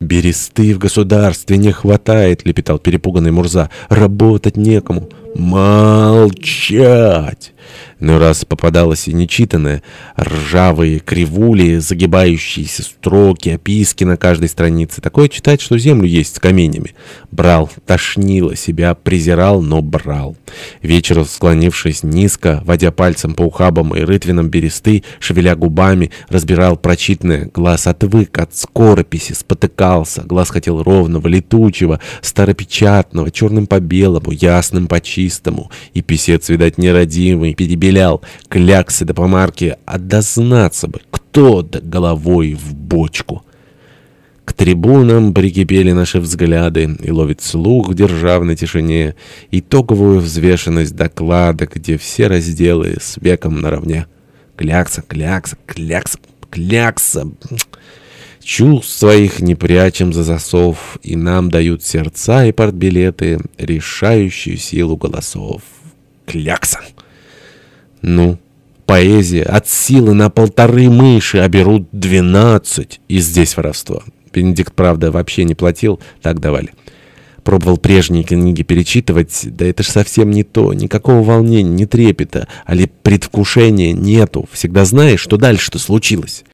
«Бересты в государстве не хватает», — лепетал перепуганный Мурза. «Работать некому». «Молчать!» Но раз попадалось и нечитанное, ржавые кривули, загибающиеся строки, описки на каждой странице, такое читать, что землю есть с каменями. Брал, тошнило, себя презирал, но брал. Вечером, склонившись низко, водя пальцем по ухабам и рытвинам бересты, шевеля губами, разбирал прочитанное, глаз отвык от скорописи, спотыкался, глаз хотел ровного, летучего, старопечатного, черным по белому, ясным по чистому, и писец, видать, нерадивый, перебелял, кляксы до помарки, а дознаться бы, кто да головой в бочку. К трибунам прикипели наши взгляды, и ловит слух в державной тишине, итоговую взвешенность доклада, где все разделы с веком наравне. Клякса, клякса, клякса, клякса. Чувств своих не прячем за засов, и нам дают сердца и портбилеты, решающую силу голосов. Клякса. Ну, поэзия от силы на полторы мыши, а берут двенадцать. И здесь воровство. Бенедикт, правда, вообще не платил, так давали. Пробовал прежние книги перечитывать, да это ж совсем не то, никакого волнения, ни трепета, али предвкушения нету. Всегда знаешь, что дальше-то случилось.